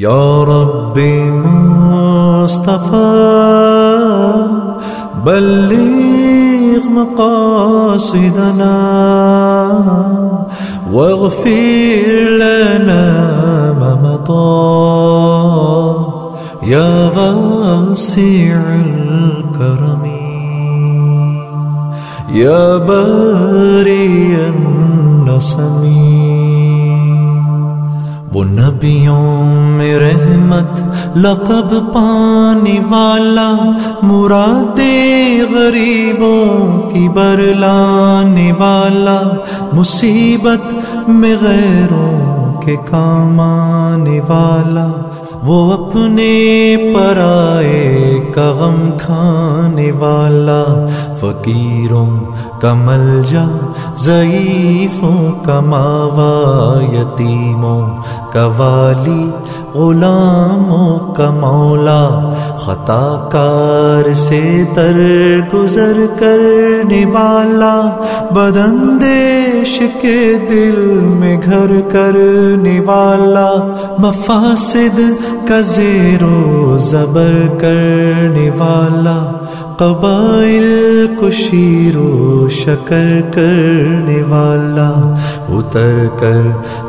یا رب مصطفى بلغ مقاصدنا واغفر لنا ما مضى. يا واسع الكرم يا باري النسمين وہ نبیوں میں رحمت، لقب پانی والا، مراد غریبوں کی برلانے والا، مصیبت میں غیروں کے کام آنے والا، وہ اپنے پرائے کا غم کھانے والا۔ فقیروں کا ملجا، ضعیفوں کا ماوا، یتیموں کا والی، غلاموں کا مولا۔ خطا کار سے تر گزر کرنے والا بدندیش کے دل میں گھر کرنے والا، مفاسد کا زیر و زبر کرنے والا، قبائل کو شیر و شکر کرنے والا، اتر کر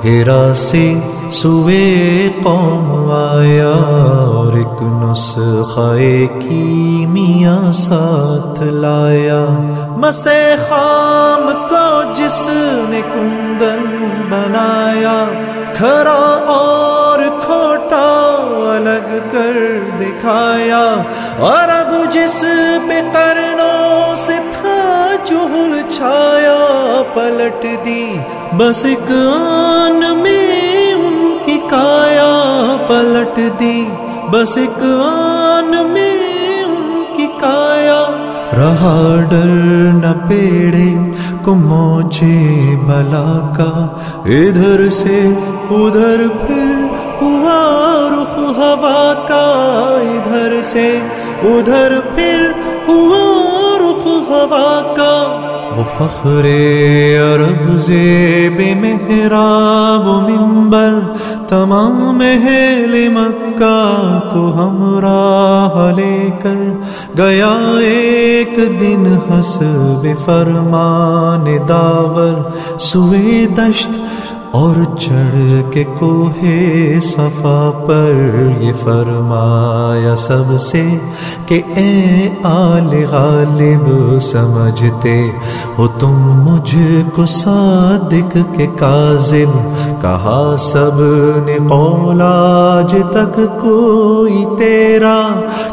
ہیرا سے سوے قوم آیا اور ایک نسخے کی میاں ساتھ لایا۔ مسے خام جس نے کندن بنایا، کھرا اور کھوٹا الگ کر دکھایا۔ اور اب جس پہ کرنوں سے تھا چہل چھایا، پلٹ دی، بس ایک آن میں ان کی کایا۔ پلٹ دی، بس ایک آن میں ان کی کایا۔ رہا ڈر نہ پیڑے کو موجے بلا کا، ادھر سے ادھر پھر ہوا رخ ہوا کا، ادھر سے ادھر پھر ہوا رخ ہوا کا۔ وہ فخر عرب زیب محراب ممبر تمام اہل مکہ کو ہمراہ لے کر گیا ایک دن حسب فرمان داور، سوئے دشت اور چڑھ کے کوہ صفا پر یہ فرمایا سب سے کہ اے آل غالب سمجھتے ہو تم مجھ کو صادق کے کاذب کہا سب نے قول آج تک کوئی تیرا،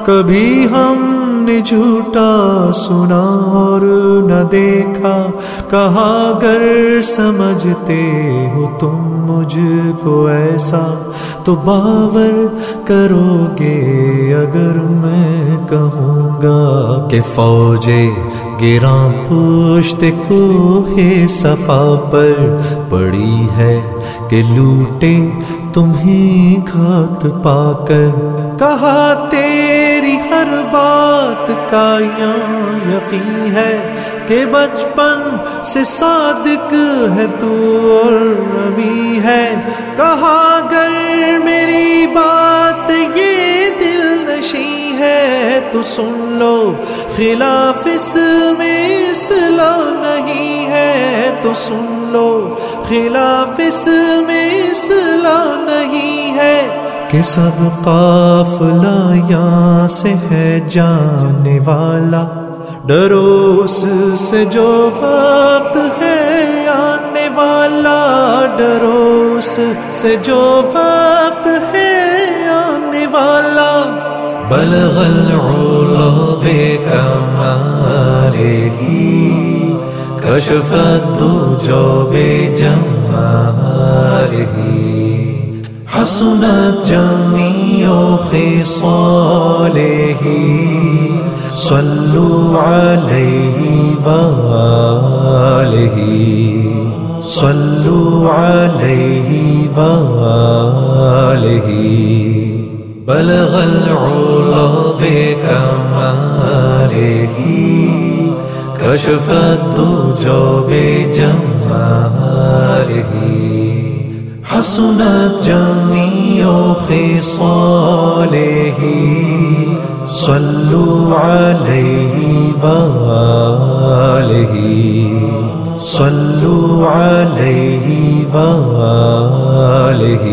کبھی ہم نے جھوٹا سنا اور نہ دیکھا، کہا گر سمجھتے ہو تم مجھ کو ایسا، تو باور کرو گے، اگر میں کہوں گا کہ فوجے گراں پوشت کو ہے صفا پر پڑی ہے کہ لوٹے تمہیں گھات پا کر۔ کہا ہر بات کا یقین ہے کہ بچپن سے صادق ہے تو اور نمی ہے۔ کہا گر میری بات یہ دل نشی ہے تو سن لو، خلاف اس میں اصلاح نہیں ہے تو سن لو، خلاف اس میں اصلاح نہیں ہے۔ کہ سب قافلہ یہاں سے ہے جانے والا۔ ڈروس سے جو وقت ہے آنے والا۔ ڈروس سے جو وقت ہے آنے والا۔ بلغ العلا بے کمالہ کشف الدجو بے جمالہ حسنت جميع خصاله صلوا عليه وآله صلوا عليه وآله بلغ العلا بكماله كشف الدجى بجماله حسنت جميع خصاله صلوا عليه وآله صلوا عليه وآله